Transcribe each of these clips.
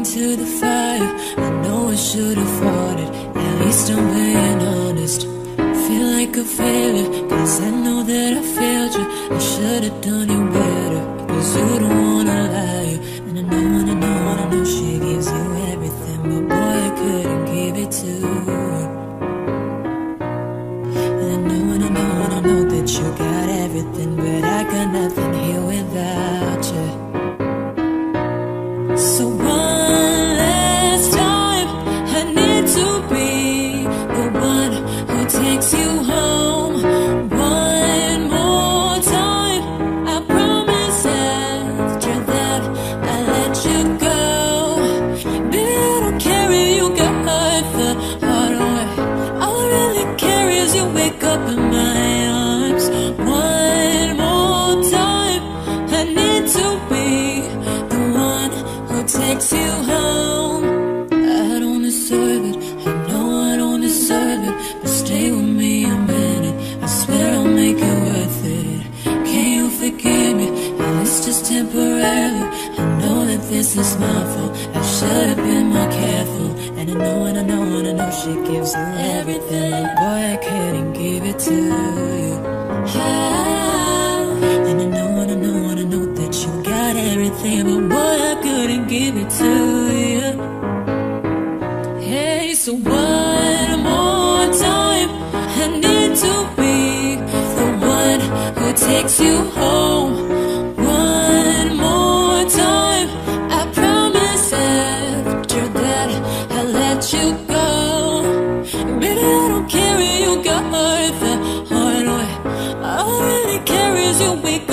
into the fire. I know I should have fought it. At least I'm being honest. Feel like a failure Cause I know that I failed you. I should have done you better Cause you don't wanna lie. And I know, and I know, and I know She gives you everything But boy, I couldn't give it to you. And I know, and I know, and I know That you got everything But I got nothing. I know, I know she gives you everything. Boy, I couldn't give it to you. I, and I know, and I know, and I know that you got everything. But boy, I couldn't give it to you. Hey, so one more time, I need to be the one who takes you home.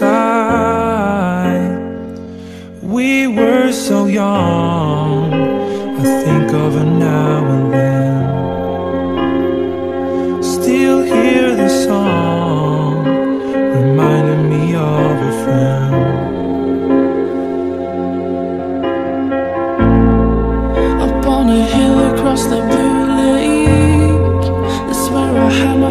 Her out of sight. We were so young. I think of her now and then. Still hear the song, reminding me of a friend. Up on a hill across the blue lake That's where I had my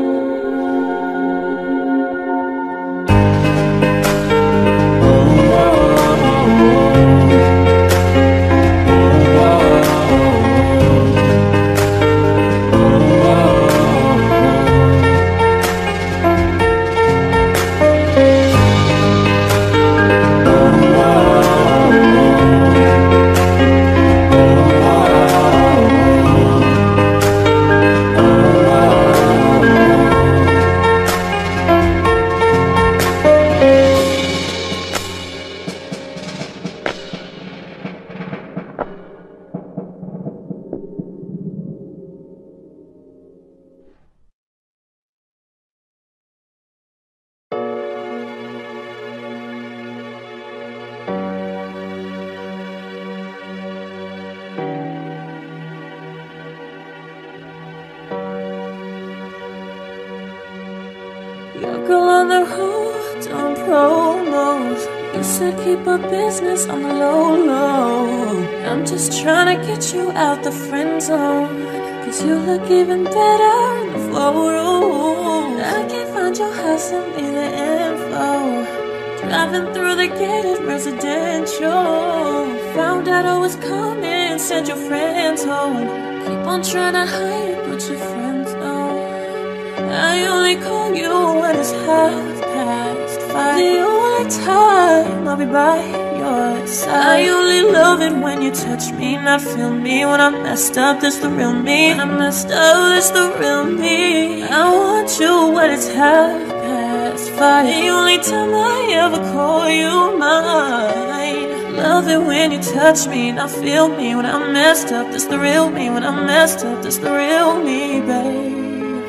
Love it when you touch me, not feel me. When I'm messed up, that's the real me. When I'm messed up, that's the real me, babe.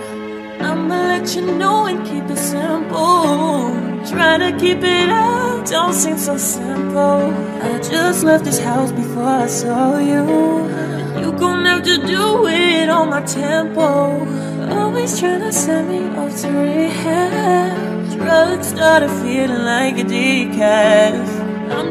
I'ma let you know and keep it simple. Try to keep it up, don't seem so simple. I just left this house before I saw you. You gon' have to do it on my tempo. Always trying to send me off to rehab. Drugs started feeling like a decaf.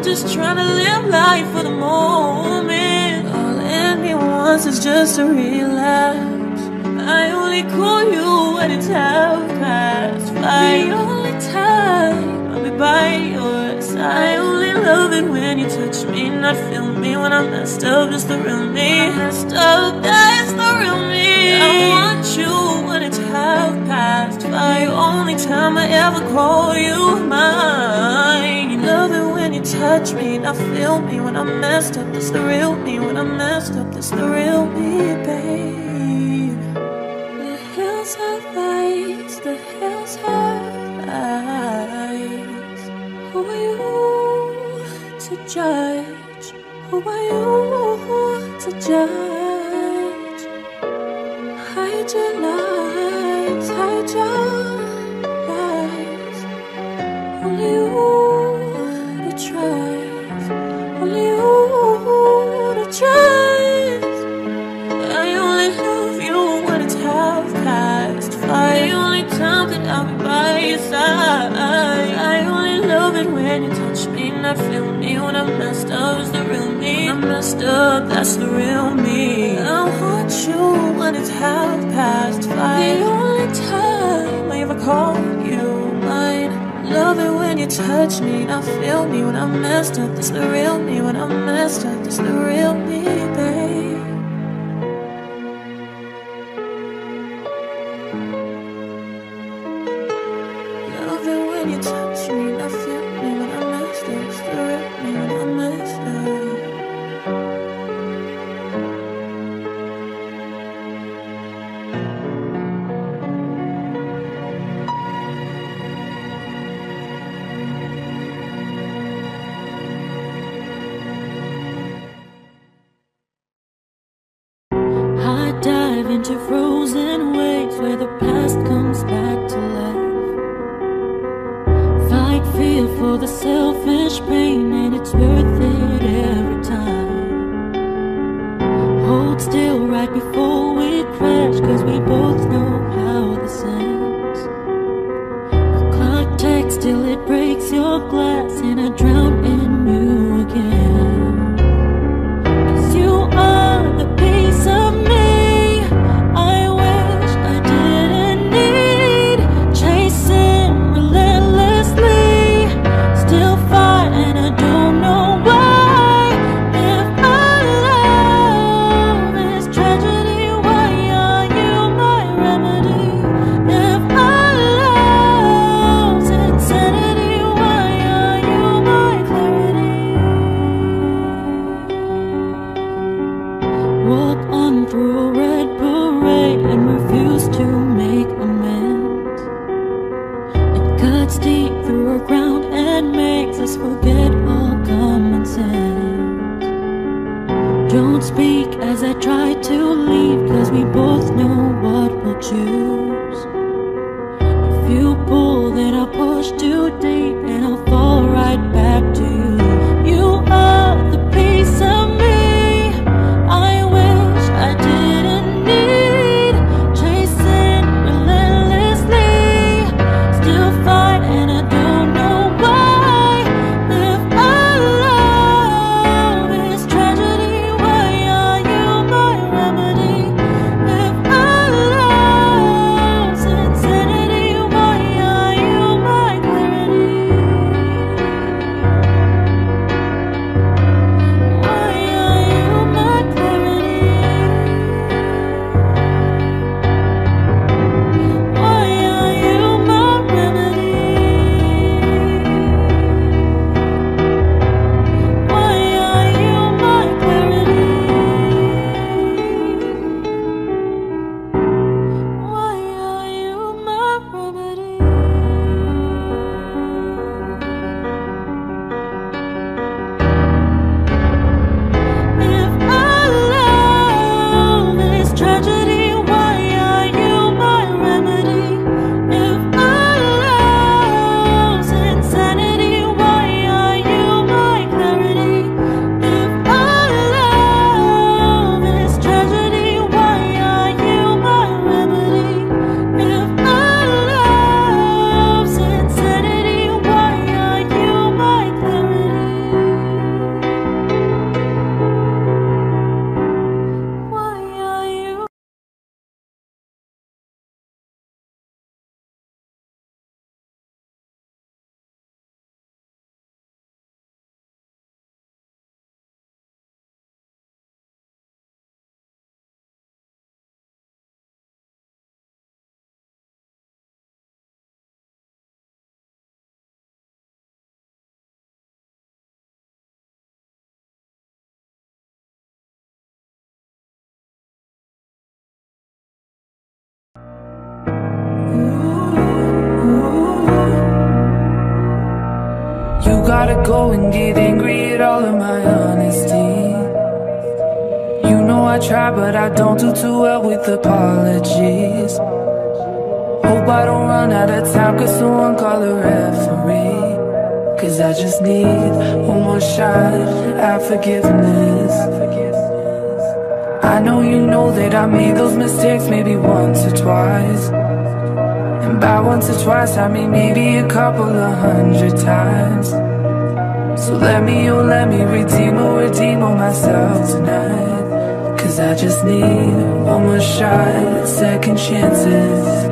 I'm just trying to live life for the moment. All me wants is just a relapse. I only call you when it's half past. The only time I'll be by your side. I only love it when you touch me, not feel me when I'm messed up. Just the real me. Messed up, that's the real me. I want you when it's half past five. Only time I ever call you mine. You love when you touch me, not feel me when I'm messed up. That's the real me. When I'm messed up, that's the real me, babe. The hills have eyes, the hills have eyes. Who are you to judge? Who are you to judge? I'm messed up, it's the real me. I'm messed up, that's the real me. I want you when it's half past five. The only time I ever call you mine. Love it when you touch me, not feel me. When I'm messed up, that's the real me. When I'm messed up, that's the real me, babe. gotta go and get angry at all of my honesty. You know I try but I don't do too well with apologies. Hope I don't run out of time cause someone call a referee. Cause I just need one more shot at forgiveness. I know you know that I made those mistakes maybe once or twice. And by once or twice, I mean maybe a couple of hundred times. So let me, oh let me redeem, oh redeem on myself tonight. Cause I just need one more shot, second chances.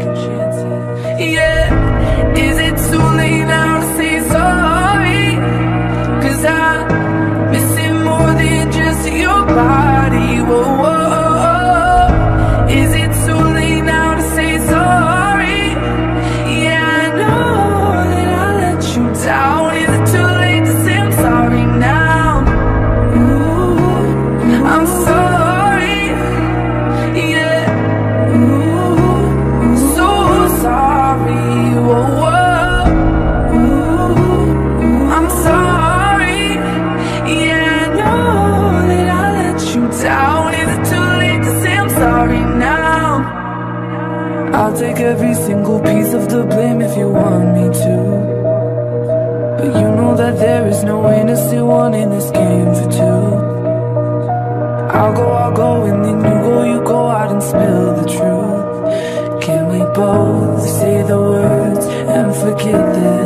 Forget this?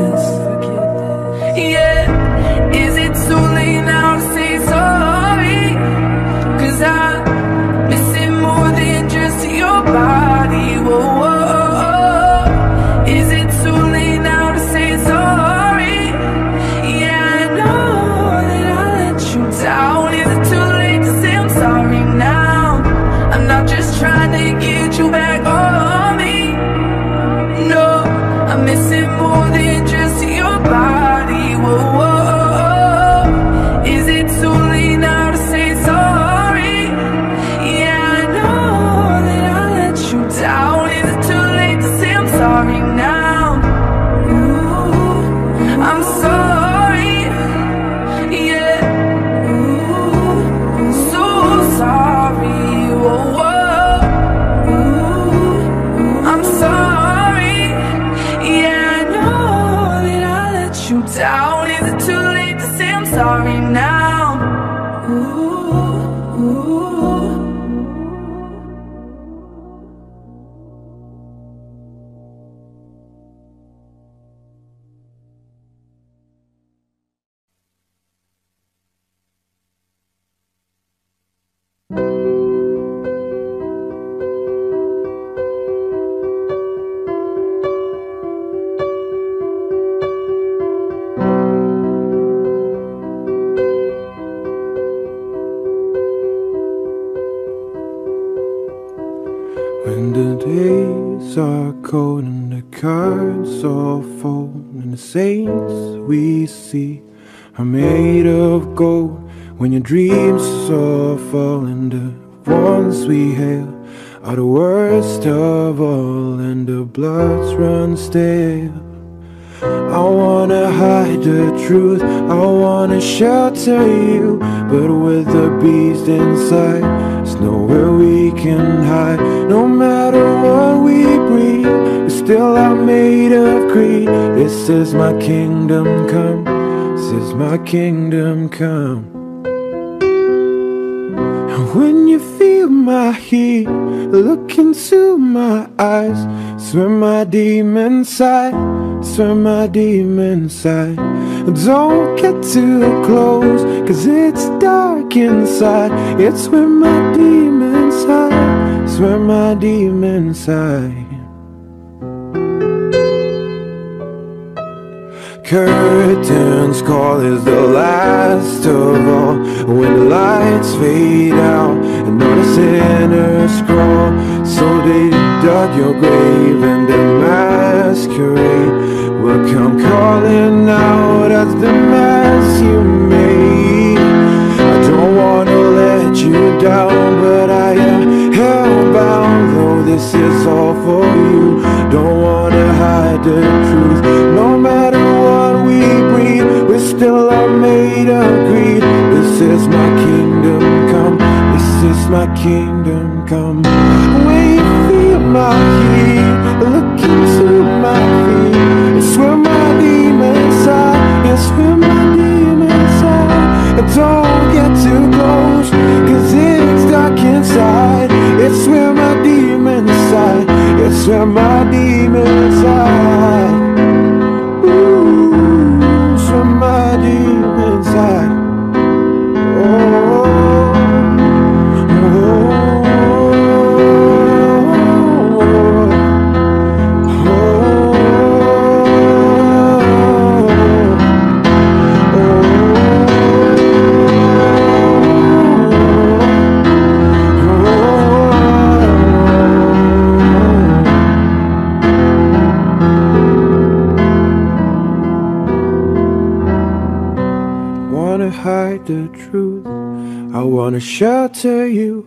Dreams all fall the ones we hail. Are the worst of all and the bloods run stale. I wanna hide the truth, I wanna shelter you. But with the beast inside, there's nowhere we can hide. No matter what we breathe, we still are made of greed. This is my kingdom come, this is my kingdom come when you feel my heat, look into my eyes. Swim my demon side, swim my demon side. Don't get too close, cause it's dark inside. It's where my demon side, swim my demon side. Curtains call is the last of all. When the lights fade out and all the sinners crawl So they dug your grave and the masquerade Will come calling out as the mess you made. I don't wanna let you down but I am hellbound. Though this is all for you Don't wanna hide the truth. No matter Still are made of greed This is my kingdom come. This is my kingdom come. When you feel my heat. Look into my feet. It's where my demons are. It's where my demons are. And Don't get too close Cause it's dark inside. It's where my demons hide It's where my demons hide wanna shelter you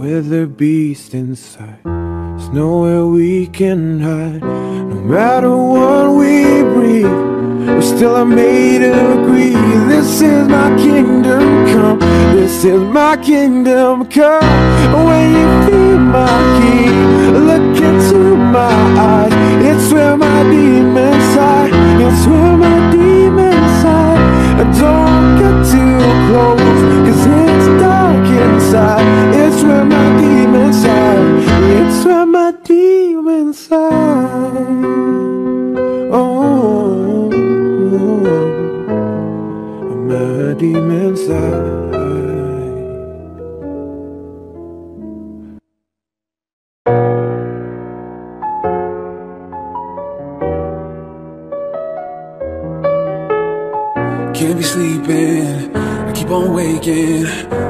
with a beast inside. There's nowhere we can hide. No matter what we breathe, we still are made of greed. This is my kingdom come. This is my kingdom come. When you feel my key, look into my eyes. It's where my demons hide. It's where my demons hide. I don't get too close. It's where my demons are. It's where my demons are. Oh, oh, my demons are. Can't be sleeping, I keep on waking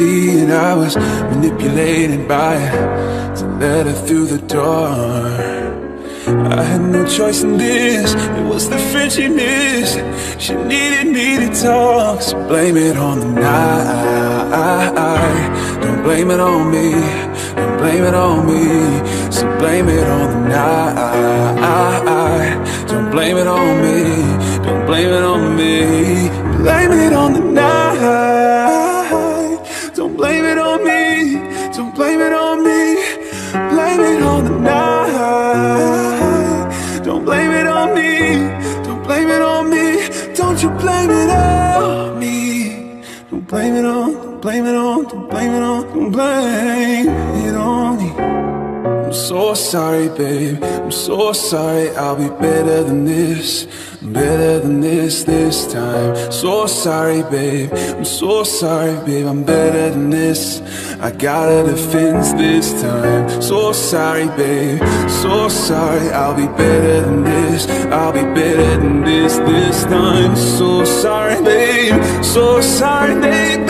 see that I was manipulated by it to let her through the door? I had no choice in this. It was the friend she missed. She needed me to talk. So blame it on the night. Don't blame it on me. Don't blame it on me. So blame it on the night. Don't blame it on me. Don't blame it on me. Blame it on the night. Blame it on me. Blame it on the night. Don't blame it on me. Don't blame it on me. Don't you blame it on me. Don't blame it on. Don't blame it on. Don't blame it on. Don't blame. I'm so sorry, babe. I'm so sorry. I'll be better than this. Better than this this time. So sorry, babe. I'm so sorry, babe. I'm better than this. I got a defense this time. So sorry, babe. So sorry. I'll be better than this. I'll be better than this this time. So sorry, babe. So sorry, babe.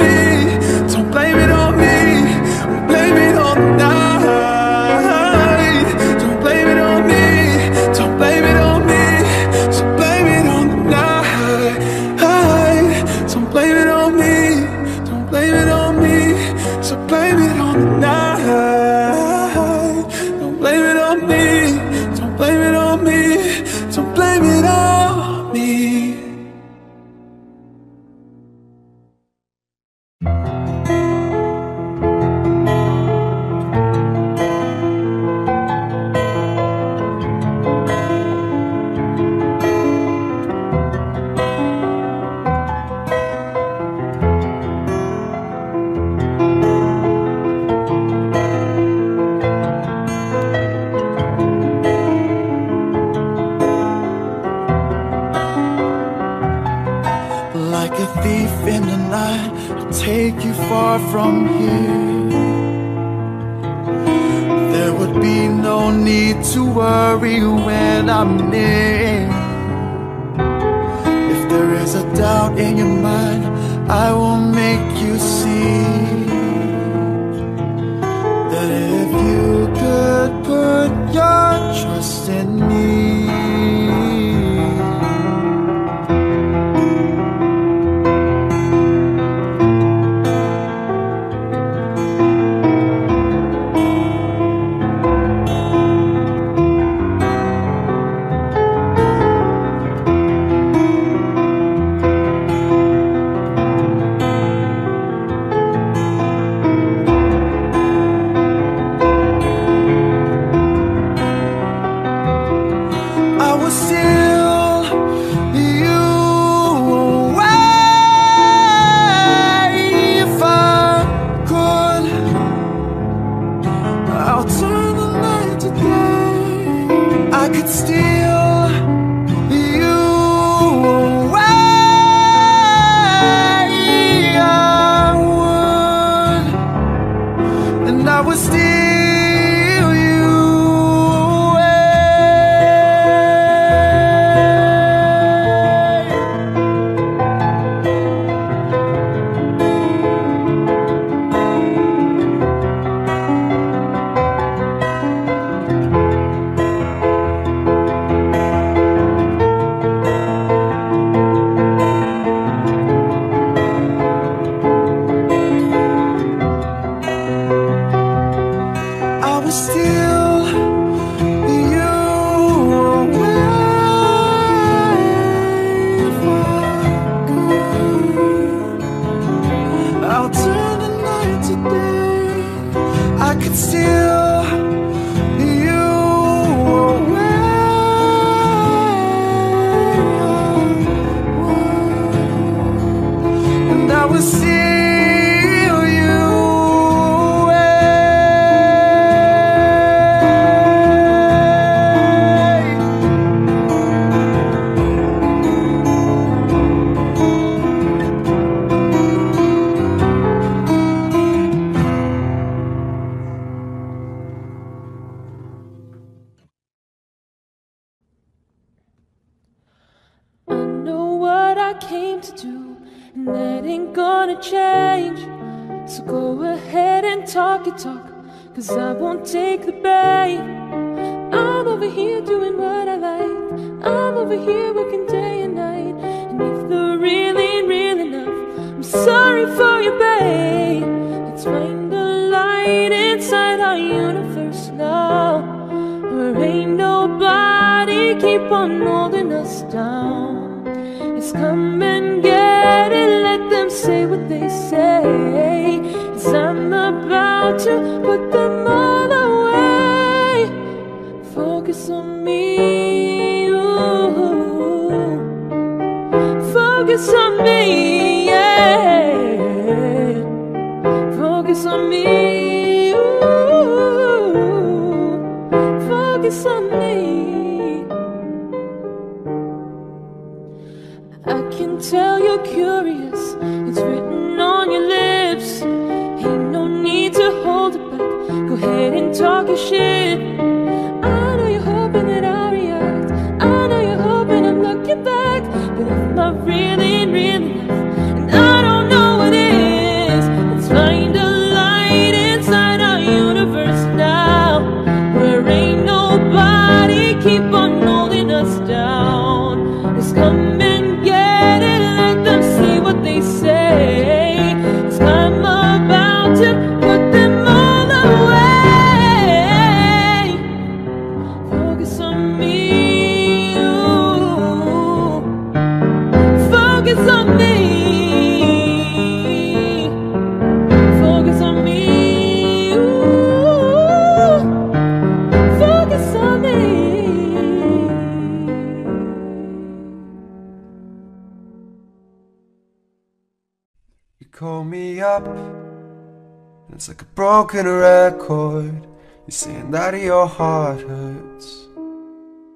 It's like a broken record. You're saying that your heart hurts.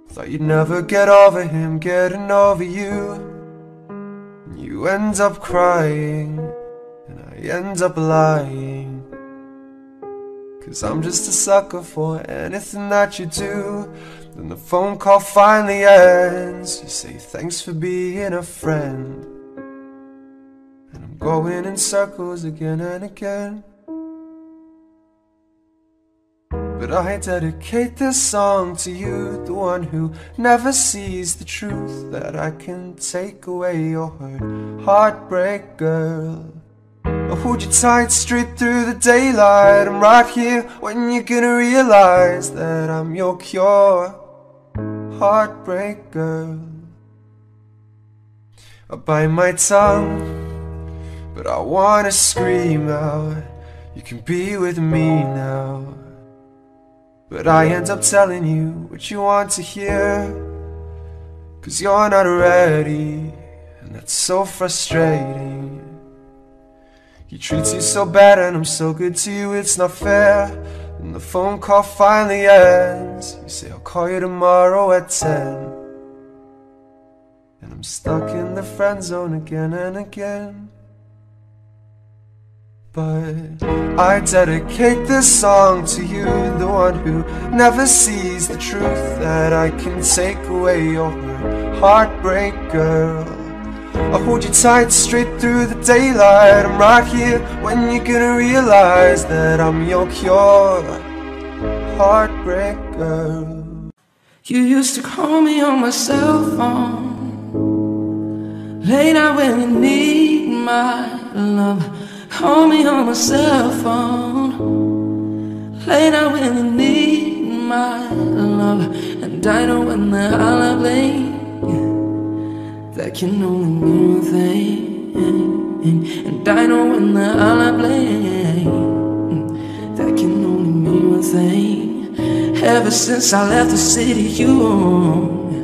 Thought you'd never get over him getting over you. And you end up crying, and I end up lying. Cause I'm just a sucker for anything that you do. Then the phone call finally ends. You say thanks for being a friend. And I'm going in circles again and again. But I dedicate this song to you, the one who never sees the truth that I can take away your hurt. Heartbreak girl. I'll hold you tight straight through the daylight. I'm right here when you're gonna realize that I'm your cure. Heartbreak girl. I bite my tongue. But I wanna scream out, you can be with me now. But I end up telling you what you want to hear. Cause you're not ready, and that's so frustrating. He treats you so bad, and I'm so good to you, it's not fair. And the phone call finally ends. You say, I'll call you tomorrow at 10. And I'm stuck in the friend zone again and again. But I dedicate this song to you, the one who never sees the truth that I can take away your. Heartbreak girl. I'll hold you tight straight through the daylight. I'm right here when you're gonna realize that I'm your cure. Heartbreak girl. You used to call me on my cell phone Late night when you need my love Call me on my cell phone. Late night when you need my love And I know when the holiday That can only mean one thing. And I know when the holiday That can only mean one thing. Ever since I left the city, you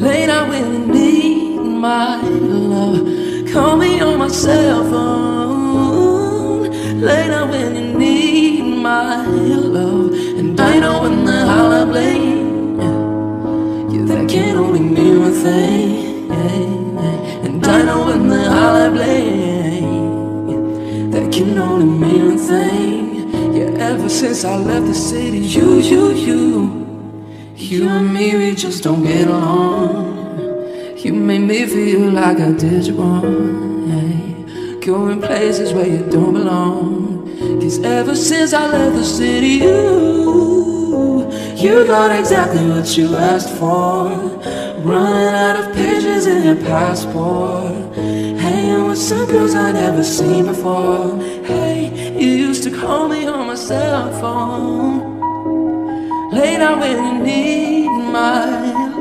Late when you need my love. Call me on my cell phone. Later when you need my love. And I know when the hotline bling Yeah, that can only mean one thing And I know when the hotline bling That can only mean one thing Yeah, ever since I left the city You, you, you You and me, we just don't get along. You made me feel like I did you wrong. Hey. Going places where you don't belong. Cause ever since I left the city You, you got exactly what you asked for. Running out of pages in your passport. Hanging with some girls I never seen before. Hey, you used to call me on my cell phone Late out when you need my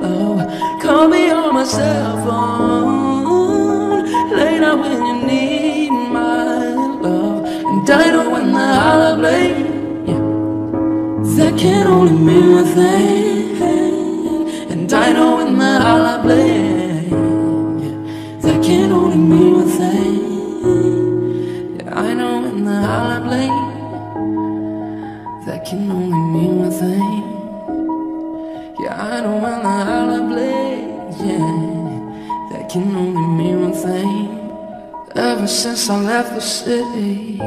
love. Call me on my cell phone. Later when you need my love. And I know when the hotline bling. Yeah. That can only mean one thing. And I know when the hotline bling. Yeah. That can only mean one thing. Yeah, I know when the hotline bling. That can only mean one thing. That can only mean one thing. Ever since I left the city.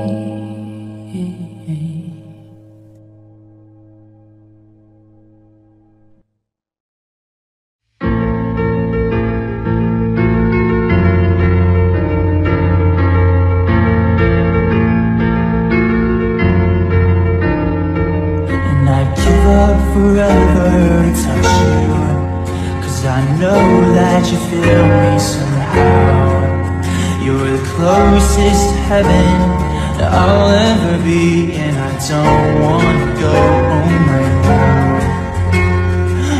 Heaven I'll ever be And I don't wanna go home right now.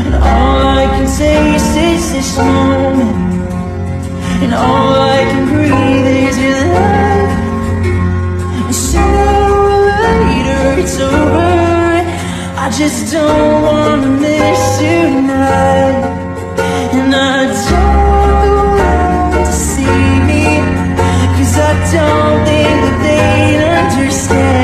And all I can taste is this moment And all I can breathe is your love. And sooner or later it's over. I just don't wanna miss you tonight. And I don't want to see me Cause I don't understand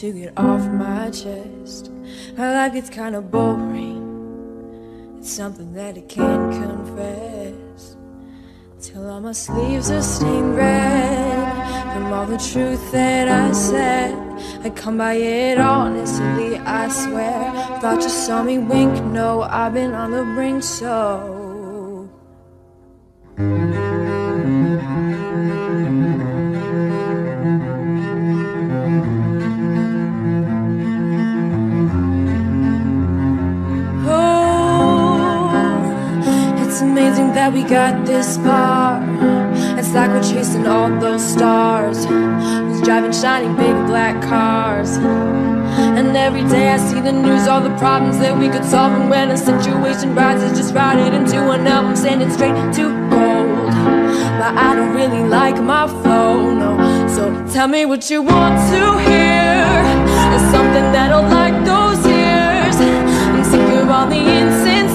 to get off my chest. My life gets kind of boring. It's something that I can't confess. Till all my sleeves are stained red from all the truth that I said. I come by it honestly, I swear. Thought you saw me wink, no, I've been on the brink, so. That we got this far. It's like we're chasing all those stars. Who's driving shiny big black cars? And every day I see the news, all the problems that we could solve. And when a situation rises, just write it into an album, send it straight to gold. But I don't really like my flow, no. So tell me what you want to hear. It's something that'll like those years. I'm sick of all the insincere,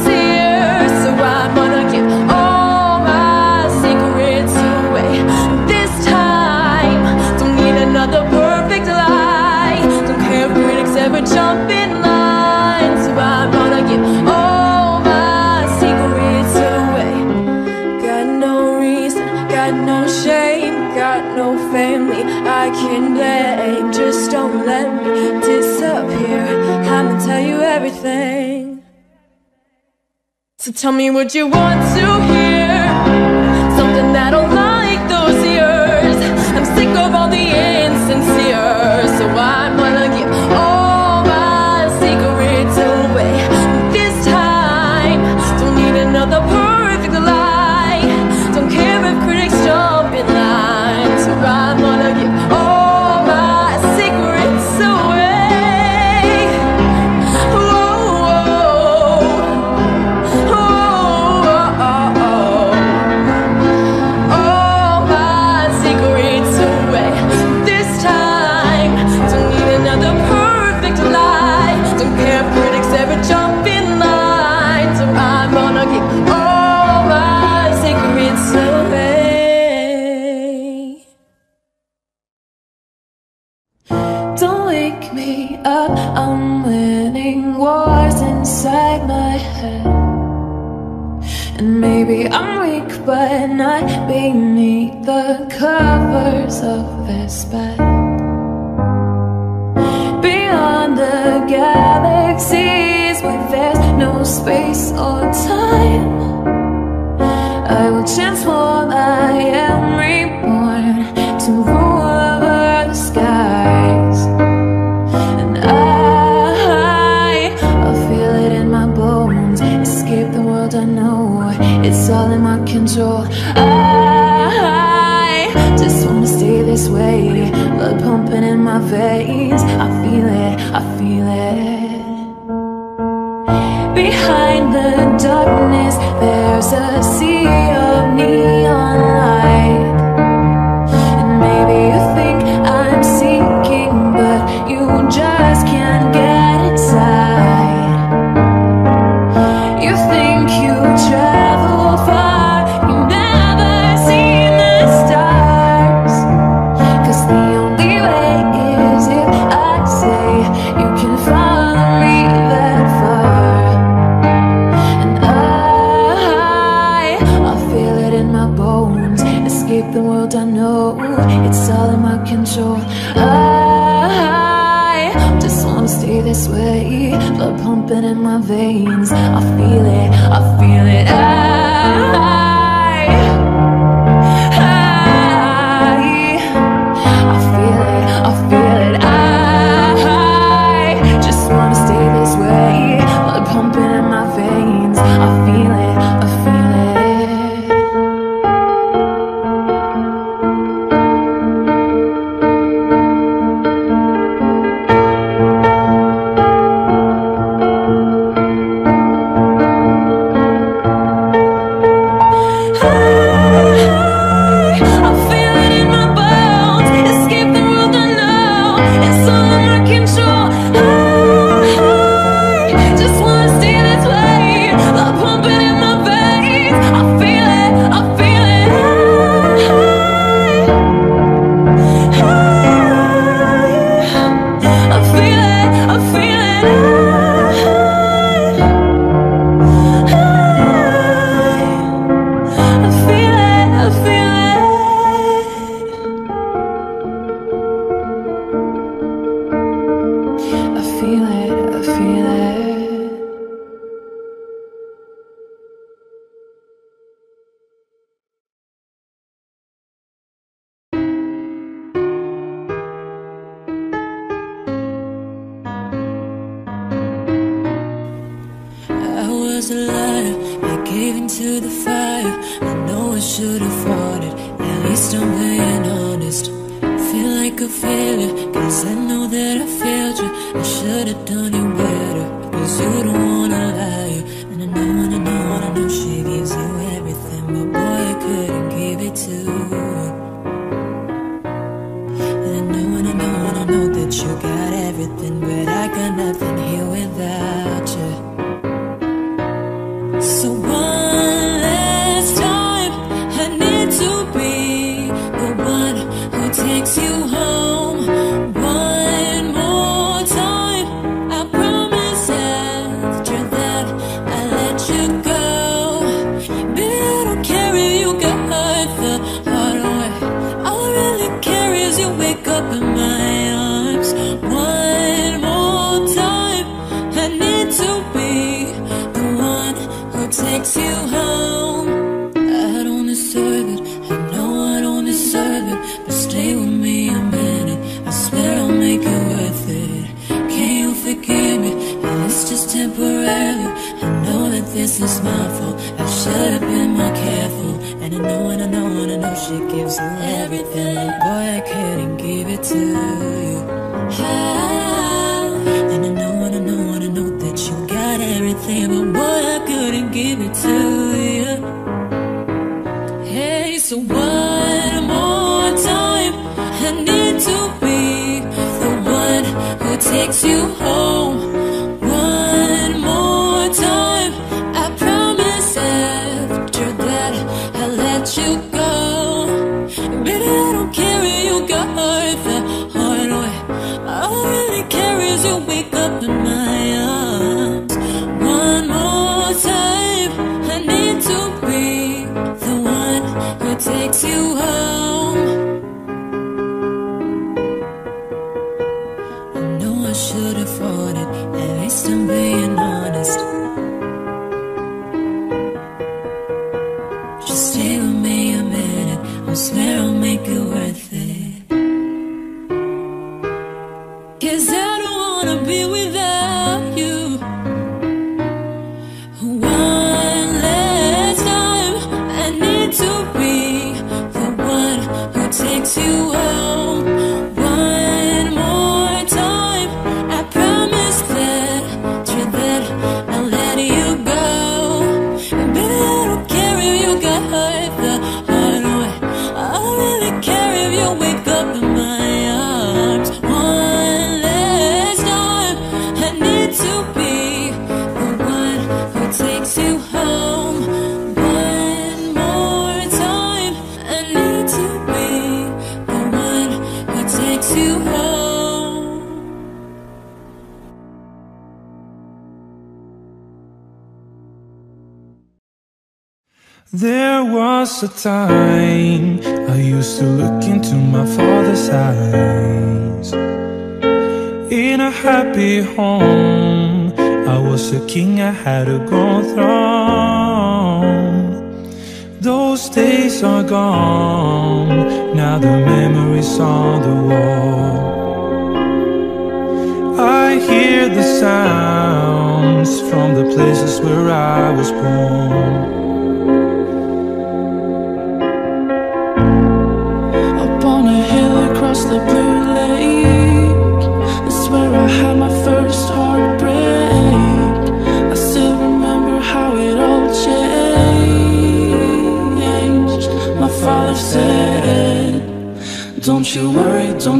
So tell me what you want to hear. Something that'll like those years. I'm sick of all the insincere, so I'm galaxies, where there's no space or time, I will transform, there's a sea of neon to the fire. I know I should have fought it. At least I'm being honest. Feel like a failure Cause I know that I failed you. I should have done it better Cause you don't wanna lie And I know, and I know, and I know She gives you everything But boy, I couldn't give it to And I know, and I know, and I know That you got everything But I got nothing. everything. Boy, I couldn't give it to you. I, And I know, and I know, and I know that you got everything But boy, I couldn't give it to you. Hey, so one more time. I need to be the one who takes you home. had to go through. Those days are gone. Now the memories are the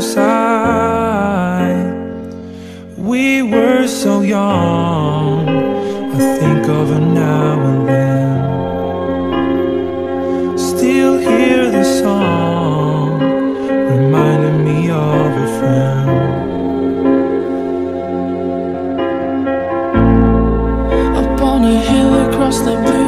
Sight. We were so young. I think of her now and then. Still hear the song, reminding me of a friend. Up on a hill across the blue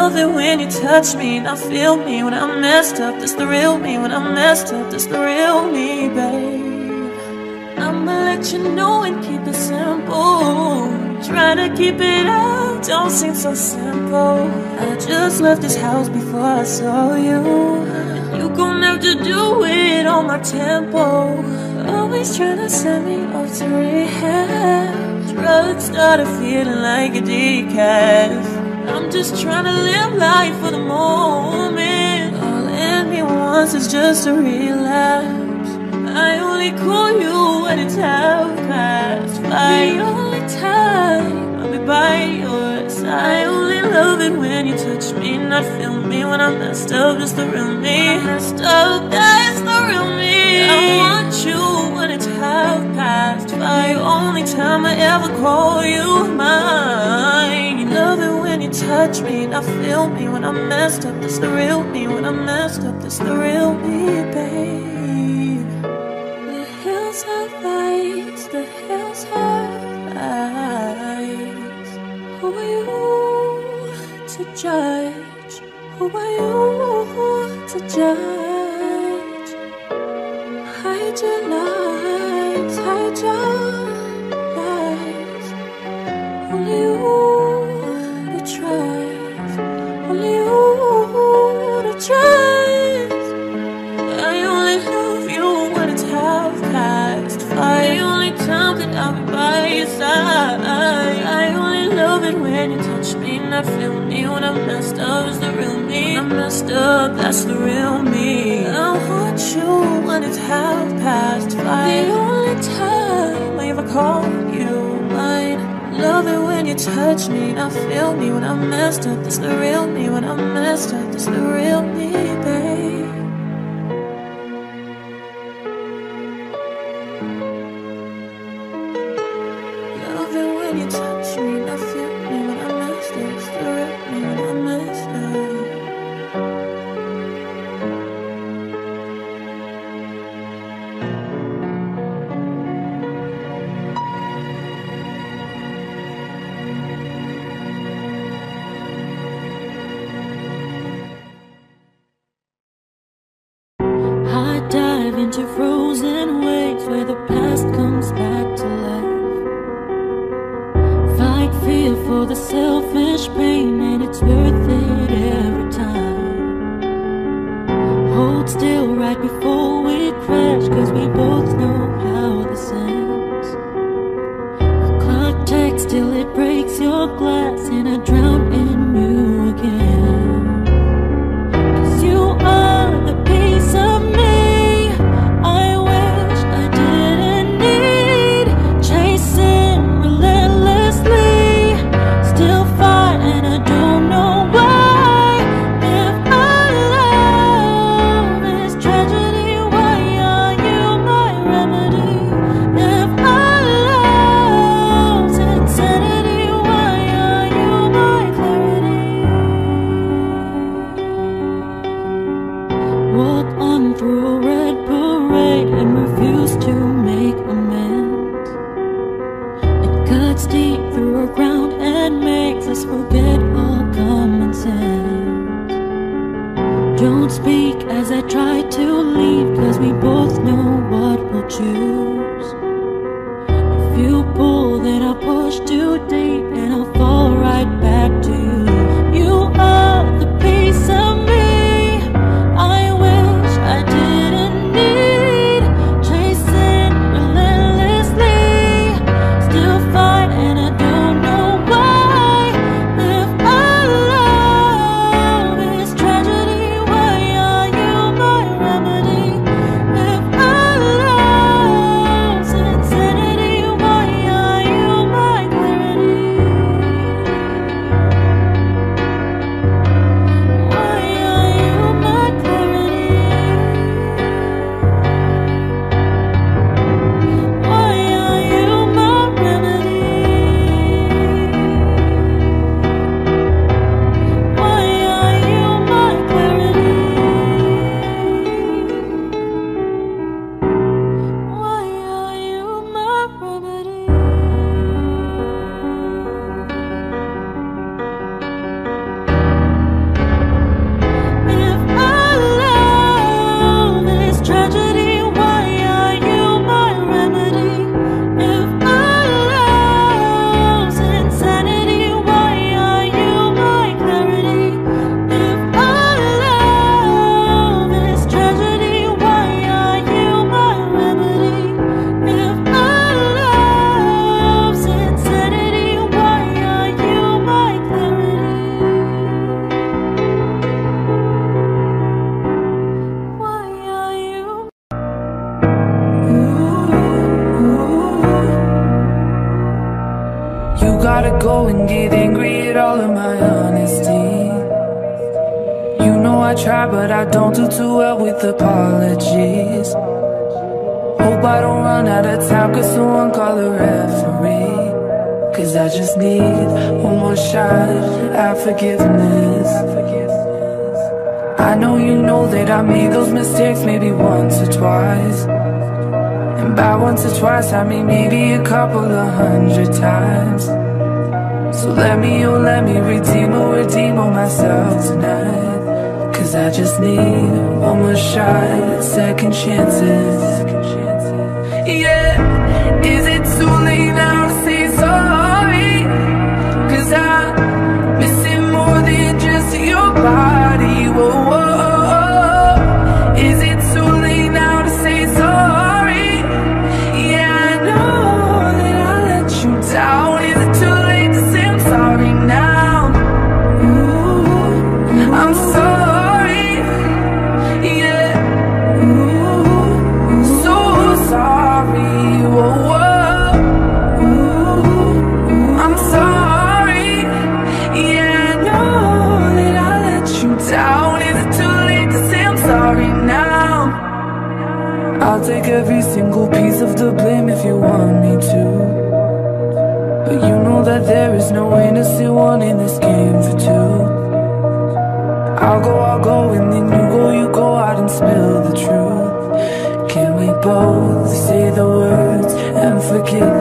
Love it when you touch me, not feel me. When I'm messed up, that's the real me. When I'm messed up, that's the real me, babe. I'ma let you know and keep it simple. Try to keep it up, don't seem so simple. I just left this house before I saw you. You gon' have to do it on my tempo. Always trying to send me off to rehab. Drugs started feeling like a decaf. Just trying to live life for the moment. All me wants is just a relapse. I only call you when it's half past five. The only time I'll be by your side. I only love it when you touch me, not feel me when I'm messed up. That's the real me. I'm messed up, that's the real me. I want you when it's half past five. Only time I ever call you mine. Love it when you touch me, and I feel me when I'm messed up. That's the real me. When I'm messed up, that's the real me, babe. The hills have eyes, the hills have eyes. Who are you to judge? Who are you to judge? I'm messed up, is the real me. I'm messed up, that's the real me. I want you when it's half past five. The only time I ever call you mine. Love it when you touch me, not feel me. When I'm messed up, that's the real me. When I'm messed up, that's the real me, forgiveness. I know you know that I made those mistakes maybe once or twice. And by once or twice I mean maybe a couple of hundred times. So let me, oh let me redeem, oh redeem, oh myself tonight. Cause I just need one more shot, second chances. forgive.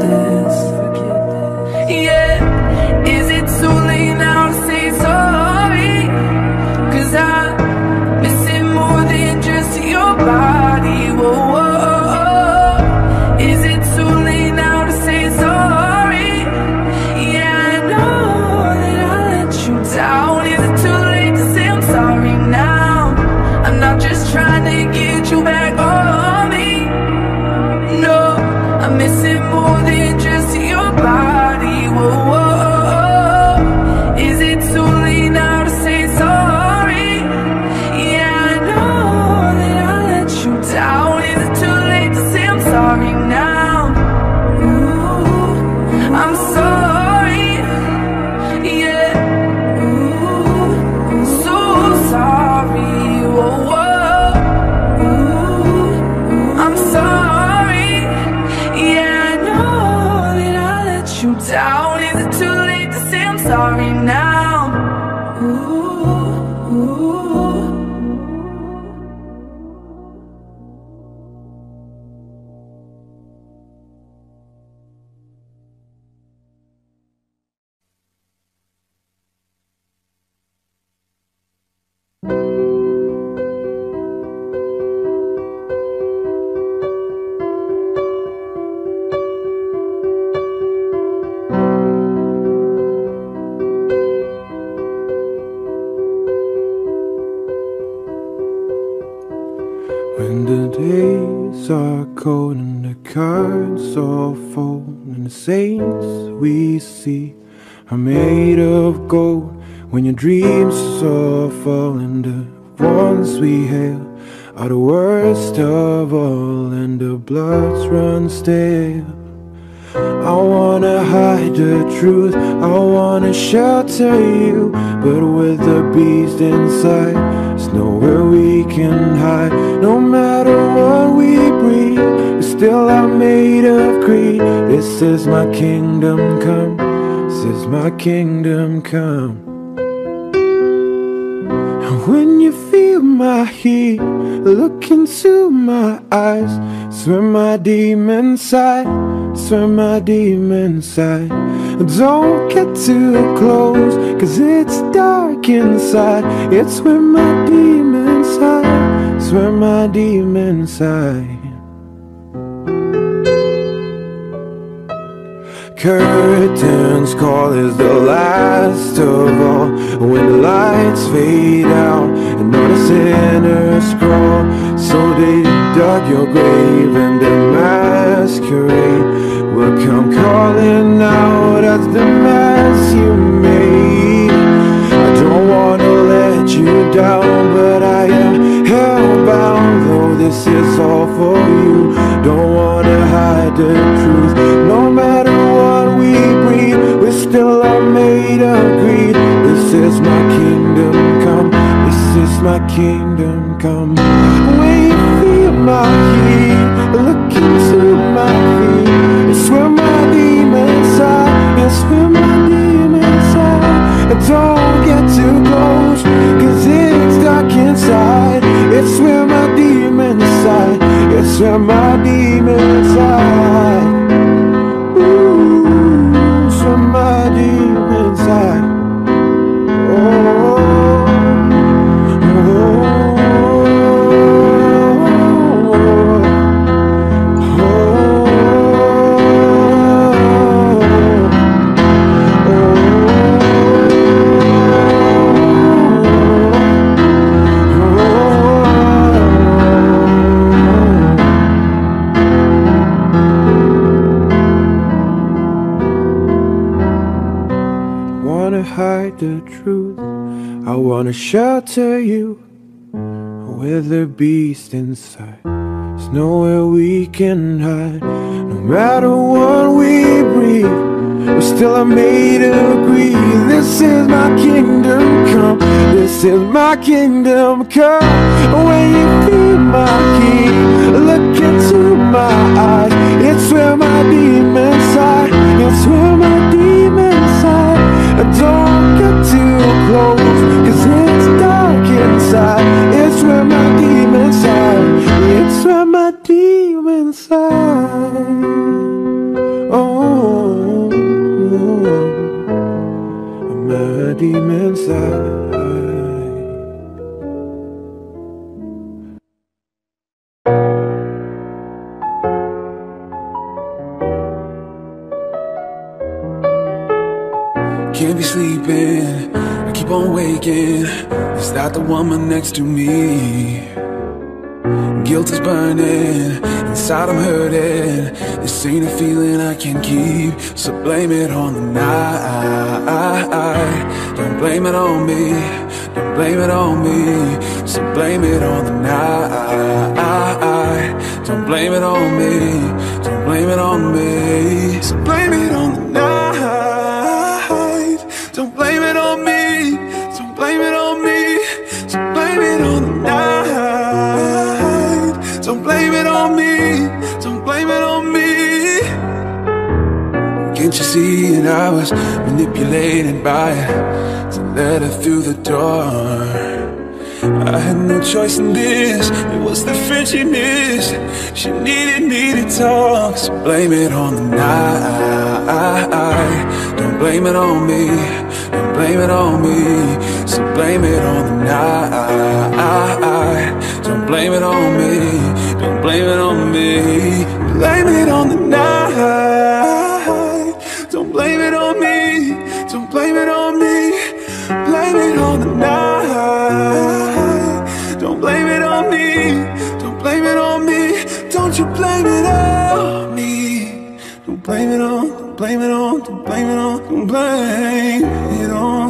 When your dreams all fall and the ones we hail are the worst of all and the bloods run stale. I wanna hide the truth, I wanna shelter you, but with the beast inside, there's nowhere we can hide. No matter what we breathe, we still are made of greed. This is my kingdom come, this is my kingdom come. When you feel my heat, look into my eyes, swim my demon side, swim my demon side. Don't get too close, cause it's dark inside. It's where my demon side, swim my demon side. Curtains call is the last of all. When the lights fade out and all the sinners crawl So they dug your grave and the masquerade. Will come calling out as the mess you made. I don't wanna let you down but I am beast inside. There's nowhere we can hide, no matter what we breathe. We still are made of greed. This is my kingdom come. This is my kingdom come. When you feel my key, was manipulated by it to let her through the door? I had no choice in this. It was the missed. She needed me to talk. So blame it on the night. Don't blame it on me. Don't blame it on me. So blame it on the night. Don't blame it on me. Don't blame it on me. Blame it on the night. blame it on me. Blame it on the night. Don't blame it on me. Don't blame it on me. Don't you blame it on me. Don't blame it on, don't blame it on Don't blame it on, don't blame it on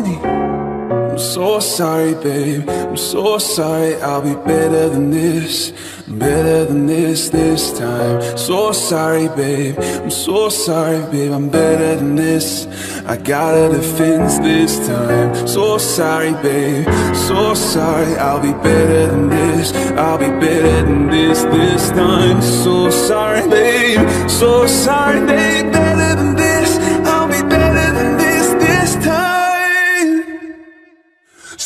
so sorry, babe. I'm so sorry. I'll be better than this. Better than this this time. So sorry, babe. I'm so sorry, babe. I'm better than this. I got a defense this time. So sorry, babe. So sorry. I'll be better than this. I'll be better than this this time. So sorry, babe. So sorry, babe. Better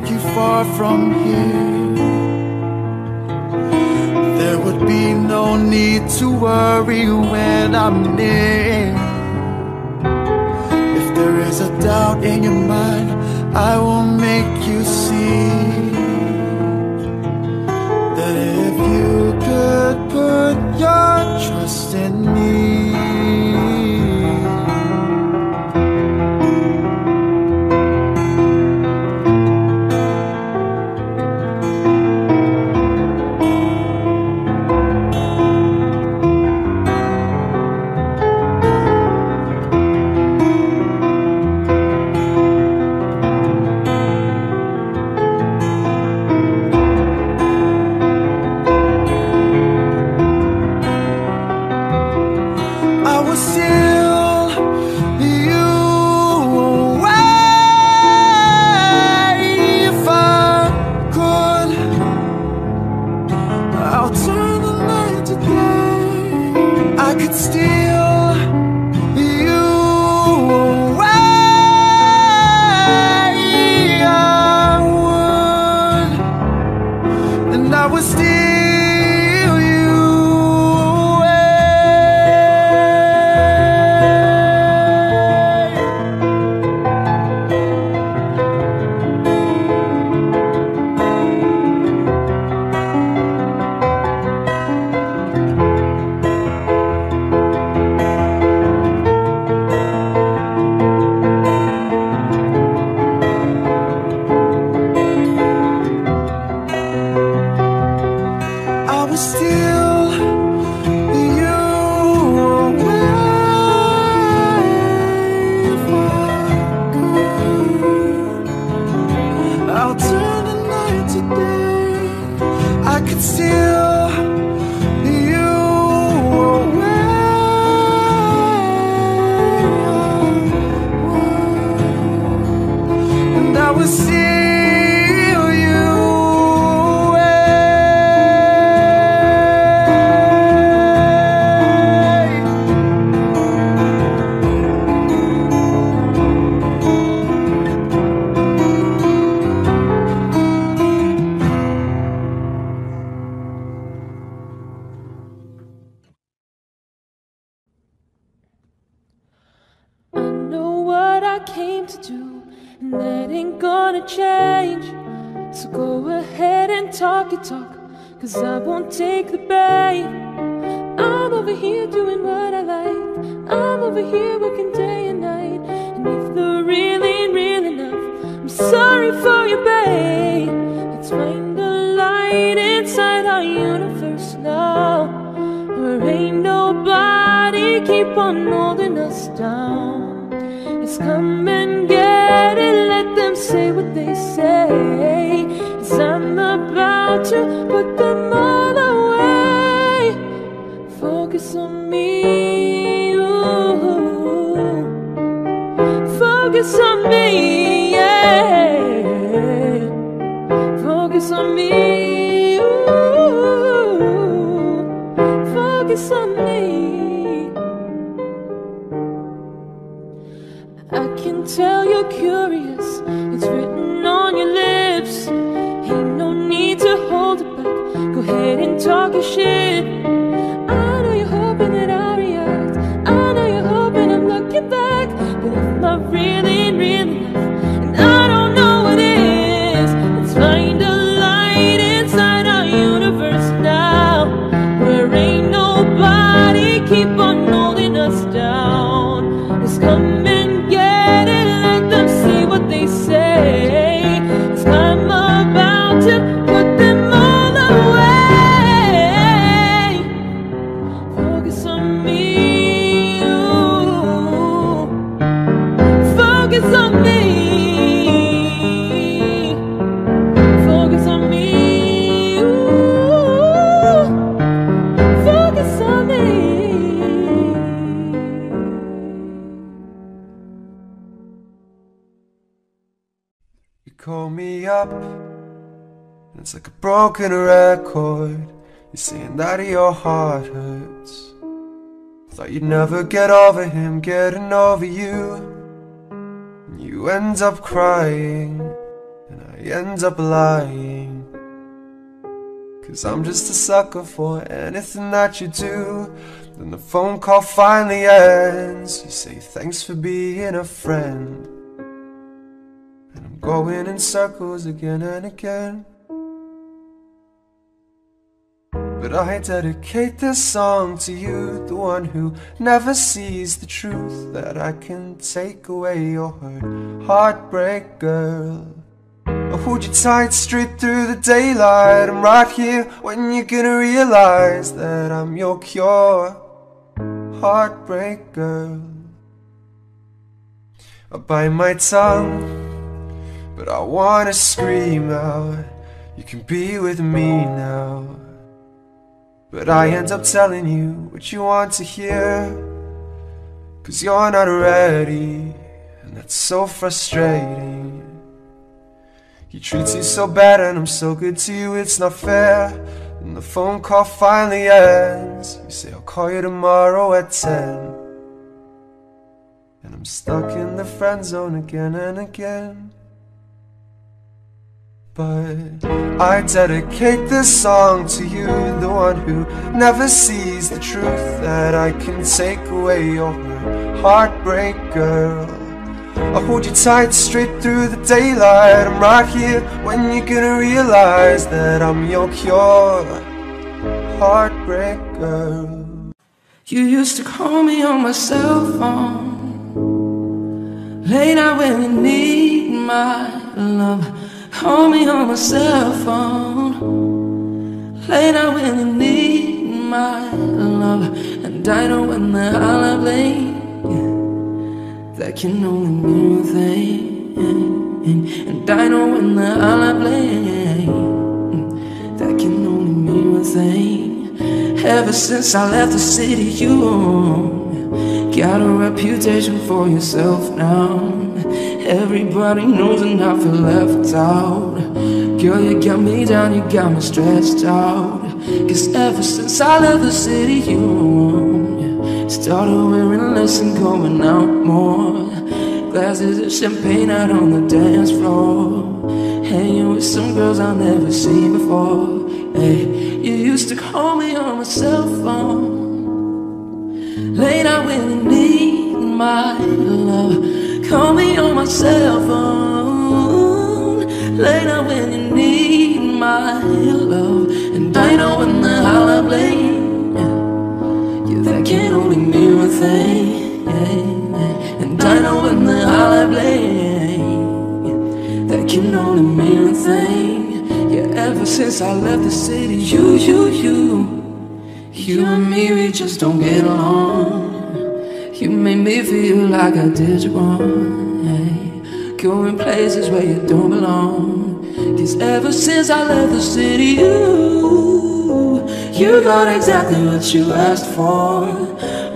take you far from here. There would be no need to worry when I'm near. If there is a doubt in your mind, I will make you see Came to do, and that ain't gonna change. So go ahead and talk your talk, cause I won't take the bait. I'm over here doing what I like, I'm over here working day and night. And if the real ain't real enough, I'm sorry for your pain. Let's inside our universe now, where ain't nobody keep on holding us down. It's come and get it, let them say what they say. Yes, I'm about to put them all away. Focus on me. Ooh. Focus on me. Yeah. Focus on me. Go ahead and talk your shit. I know you're hoping that I react. I know you're hoping I'm looking back. But if my really, really up, it's like a broken record. You're saying that your heart hurts. Thought you'd never get over him getting over you. And you end up crying, and I end up lying. Cause I'm just a sucker for anything that you do. Then the phone call finally ends. You say thanks for being a friend. Going in circles again and again. But I dedicate this song to you, the one who never sees the truth that I can take away your hurt. Heartbreak girl. I hold you tight straight through the daylight. I'm right here when you're gonna realize that I'm your cure. Heartbreak girl. I bite my tongue. But I wanna scream out, you can be with me now. But I end up telling you what you want to hear. Cause you're not ready, and that's so frustrating. He treats you so bad, and I'm so good to you, it's not fair. And the phone call finally ends. You say, I'll call you tomorrow at 10. And I'm stuck in the friend zone again and again. But I dedicate this song to you, the one who never sees the truth that I can take away your. Heartbreak girl. I hold you tight straight through the daylight. I'm right here when you're gonna realize that I'm your cure. Heartbreak girl. You used to call me on my cell phone Late night when you need my love Call me on my cell phone. Late night when you need my love And I know when the hotline bling That can only mean thing. And I know when the hotline bling That can only mean thing. Ever since I left the city, you got a reputation for yourself now. Everybody knows and I feel left out. Girl, you got me down, you got me stressed out. Cause ever since I left the city, you started wearing less and going out more. Glasses of champagne out on the dance floor. Hanging with some girls I've never seen before. Hey, you used to call me on my cell phone. Late when you need my love. Call me on my cell phone. Late when you need my love. And I know when the hotline bling. Yeah, that can only mean one thing. And I know when the hotline bling. That can only mean one thing. Yeah, ever since I left the city, you, you, you. You and me, we just don't get along. You made me feel like I did you wrong. Hey. Going places where you don't belong. Cause ever since I left the city, you, you got exactly what you asked for.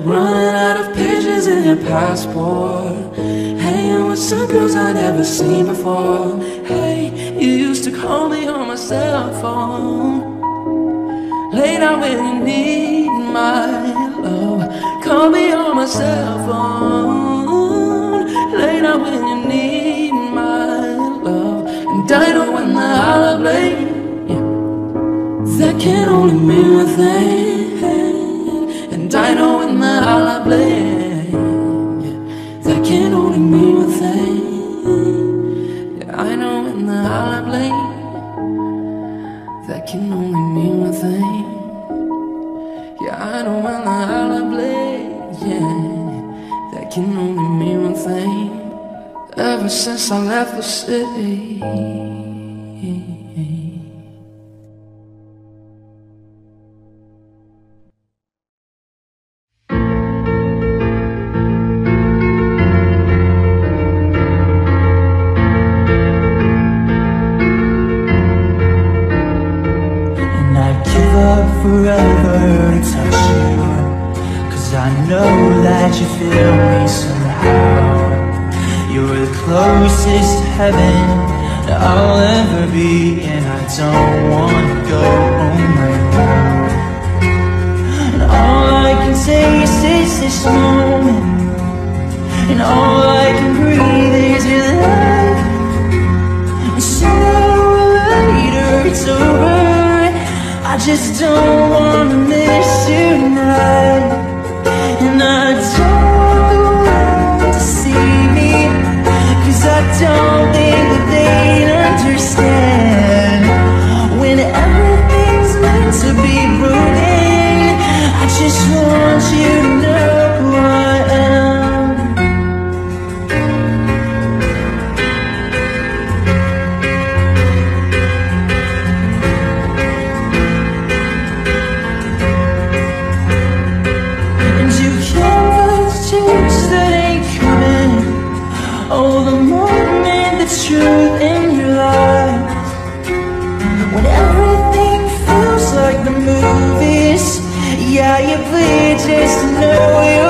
Running out of pages in your passport. Hanging with some girls I never seen before. Hey, you used to call me on my cell phone. Late out when you need my love. Call me on my cell phone. Late out when you need my love. And know when the hotline bling, yeah, that can only mean one thing. And I know when the hotline bling, yeah, that can only mean one thing. Yeah, I know when the hotline bling, that can only mean one thing. Ever since I left the city. Just know you're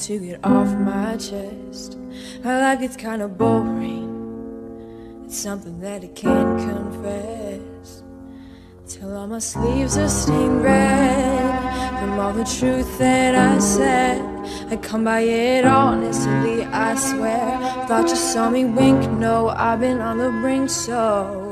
to get off my chest. My life gets kinda boring. It's something that I can't confess. Till all my sleeves are stained red from all the truth that I said. I come by it honestly, I swear. Thought you saw me wink, no, I've been on the brink, so.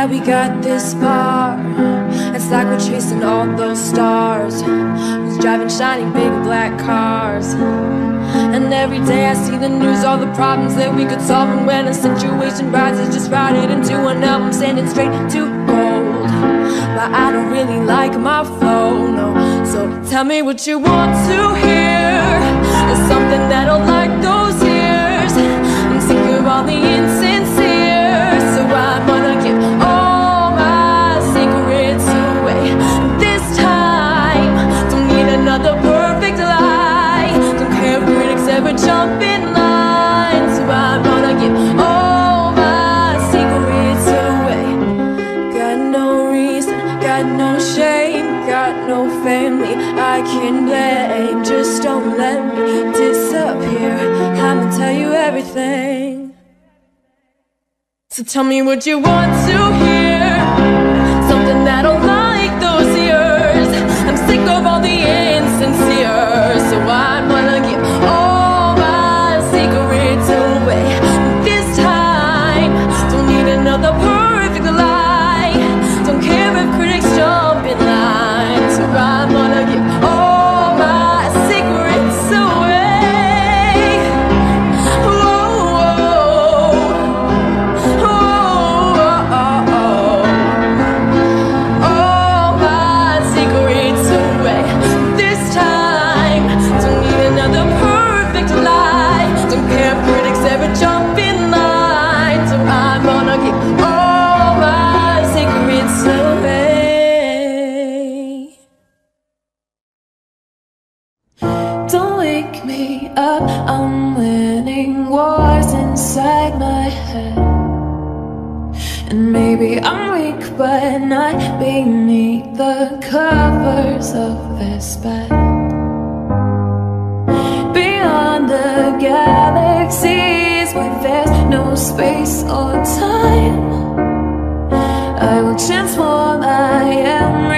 That we got this far. It's like we're chasing all those stars. Who's driving shiny big black cars? And every day I see the news, all the problems that we could solve. And when a situation rises, just write it into an album, send it straight to gold. But I don't really like my flow, no. So tell me what you want to hear. It's something that'll like those. I'm sick of all the insincere, So tell me what you want to hear. Something that'll like those years. I'm sick of all the insincere, of this bed. Beyond the galaxies, where there's no space or time, I will transform, I am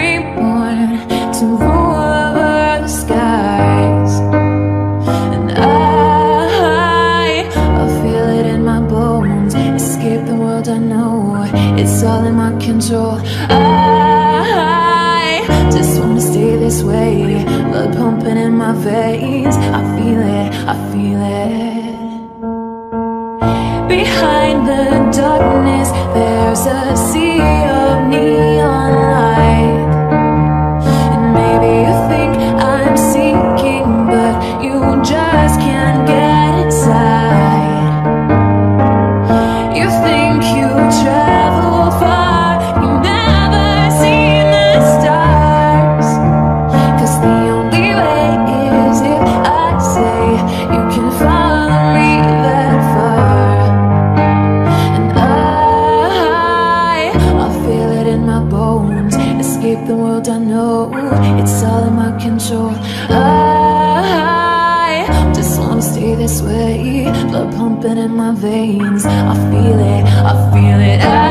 I feel it. Behind the darkness, there's a sea of neon in my veins. I feel it, I feel it.